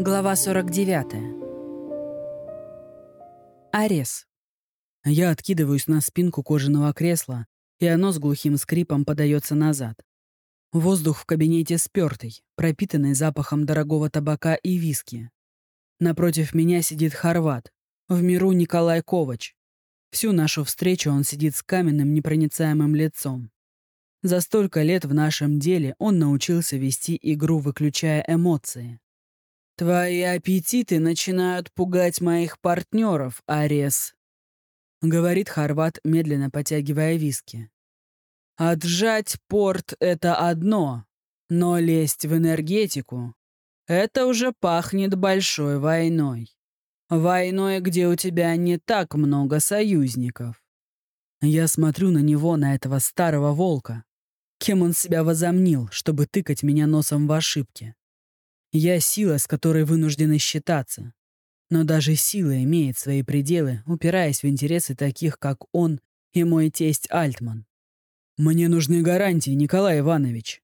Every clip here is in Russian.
Глава 49. Арес. Я откидываюсь на спинку кожаного кресла, и оно с глухим скрипом подается назад. Воздух в кабинете спёртый, пропитанный запахом дорогого табака и виски. Напротив меня сидит Хорват, в миру Николай Ковач. Всю нашу встречу он сидит с каменным непроницаемым лицом. За столько лет в нашем деле он научился вести игру, выключая эмоции. «Твои аппетиты начинают пугать моих партнеров, Арес», — говорит Хорват, медленно потягивая виски. «Отжать порт — это одно, но лезть в энергетику — это уже пахнет большой войной. Войной, где у тебя не так много союзников». Я смотрю на него, на этого старого волка. Кем он себя возомнил, чтобы тыкать меня носом в ошибки? Я сила, с которой вынуждены считаться. Но даже сила имеет свои пределы, упираясь в интересы таких, как он и мой тесть Альтман. «Мне нужны гарантии, Николай Иванович».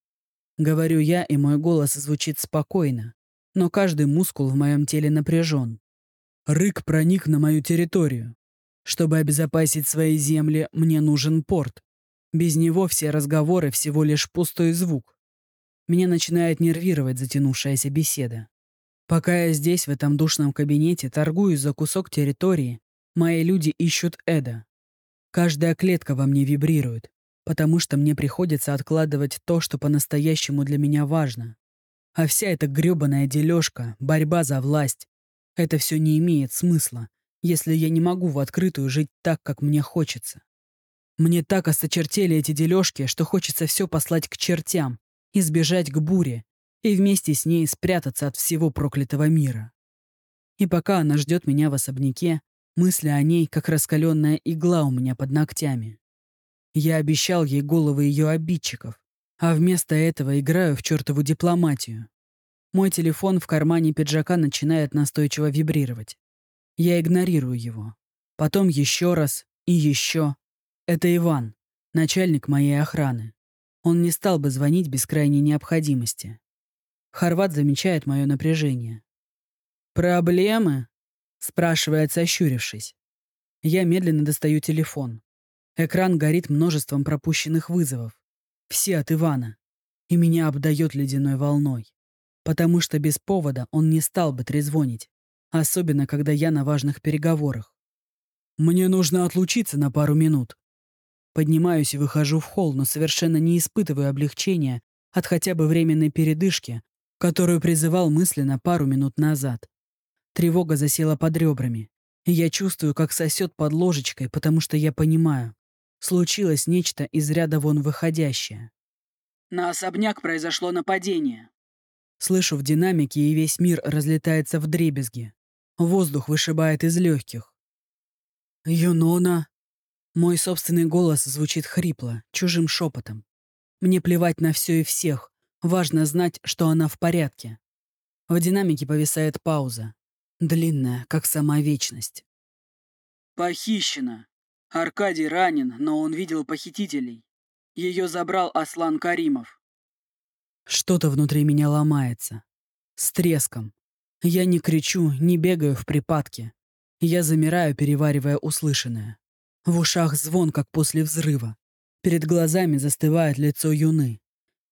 Говорю я, и мой голос звучит спокойно, но каждый мускул в моем теле напряжен. Рык проник на мою территорию. Чтобы обезопасить свои земли, мне нужен порт. Без него все разговоры всего лишь пустой звук. Меня начинает нервировать затянувшаяся беседа. Пока я здесь, в этом душном кабинете, торгуюсь за кусок территории, мои люди ищут Эда. Каждая клетка во мне вибрирует, потому что мне приходится откладывать то, что по-настоящему для меня важно. А вся эта грёбаная дележка, борьба за власть, это все не имеет смысла, если я не могу в открытую жить так, как мне хочется. Мне так осточертели эти дележки, что хочется все послать к чертям, избежать к буре и вместе с ней спрятаться от всего проклятого мира. И пока она ждет меня в особняке, мысли о ней, как раскаленная игла у меня под ногтями. Я обещал ей головы ее обидчиков, а вместо этого играю в чертову дипломатию. Мой телефон в кармане пиджака начинает настойчиво вибрировать. Я игнорирую его. Потом еще раз и еще. Это Иван, начальник моей охраны. Он не стал бы звонить без крайней необходимости. Хорват замечает мое напряжение. «Проблемы?» — спрашивает, сощурившись. Я медленно достаю телефон. Экран горит множеством пропущенных вызовов. Все от Ивана. И меня обдает ледяной волной. Потому что без повода он не стал бы трезвонить. Особенно, когда я на важных переговорах. «Мне нужно отлучиться на пару минут», Поднимаюсь и выхожу в холл, но совершенно не испытываю облегчения от хотя бы временной передышки, которую призывал мысленно пару минут назад. Тревога засела под ребрами. И я чувствую, как сосет под ложечкой, потому что я понимаю. Случилось нечто из ряда вон выходящее. На особняк произошло нападение. Слышу в динамике, и весь мир разлетается в дребезги. Воздух вышибает из легких. «Юнона!» Мой собственный голос звучит хрипло, чужим шепотом. Мне плевать на все и всех. Важно знать, что она в порядке. В динамике повисает пауза. Длинная, как сама вечность. «Похищена. Аркадий ранен, но он видел похитителей. Ее забрал Аслан Каримов». Что-то внутри меня ломается. С треском. Я не кричу, не бегаю в припадке. Я замираю, переваривая услышанное. В ушах звон, как после взрыва. Перед глазами застывает лицо Юны.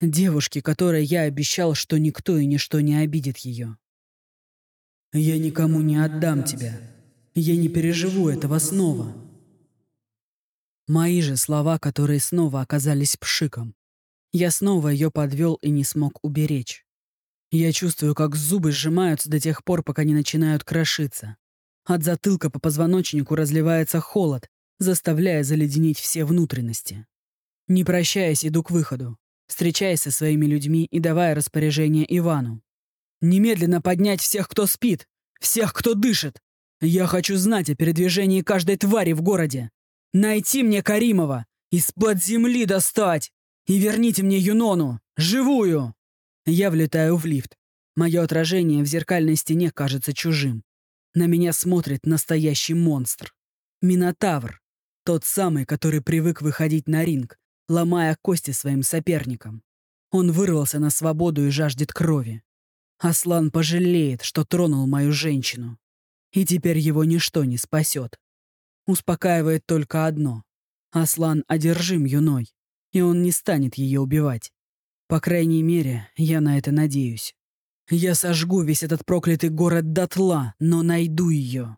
Девушки, которой я обещал, что никто и ничто не обидит ее. «Я никому не отдам тебя. Я не переживу этого снова». Мои же слова, которые снова оказались пшиком. Я снова ее подвел и не смог уберечь. Я чувствую, как зубы сжимаются до тех пор, пока не начинают крошиться. От затылка по позвоночнику разливается холод, заставляя заледенеть все внутренности. Не прощаясь, иду к выходу, встречаясь со своими людьми и давая распоряжение Ивану. «Немедленно поднять всех, кто спит! Всех, кто дышит! Я хочу знать о передвижении каждой твари в городе! Найти мне Каримова! Из-под земли достать! И верните мне Юнону! Живую!» Я влетаю в лифт. Мое отражение в зеркальной стене кажется чужим. На меня смотрит настоящий монстр. Минотавр. Тот самый, который привык выходить на ринг, ломая кости своим соперникам. Он вырвался на свободу и жаждет крови. Аслан пожалеет, что тронул мою женщину. И теперь его ничто не спасет. Успокаивает только одно. Аслан одержим юной, и он не станет ее убивать. По крайней мере, я на это надеюсь. Я сожгу весь этот проклятый город дотла, но найду ее.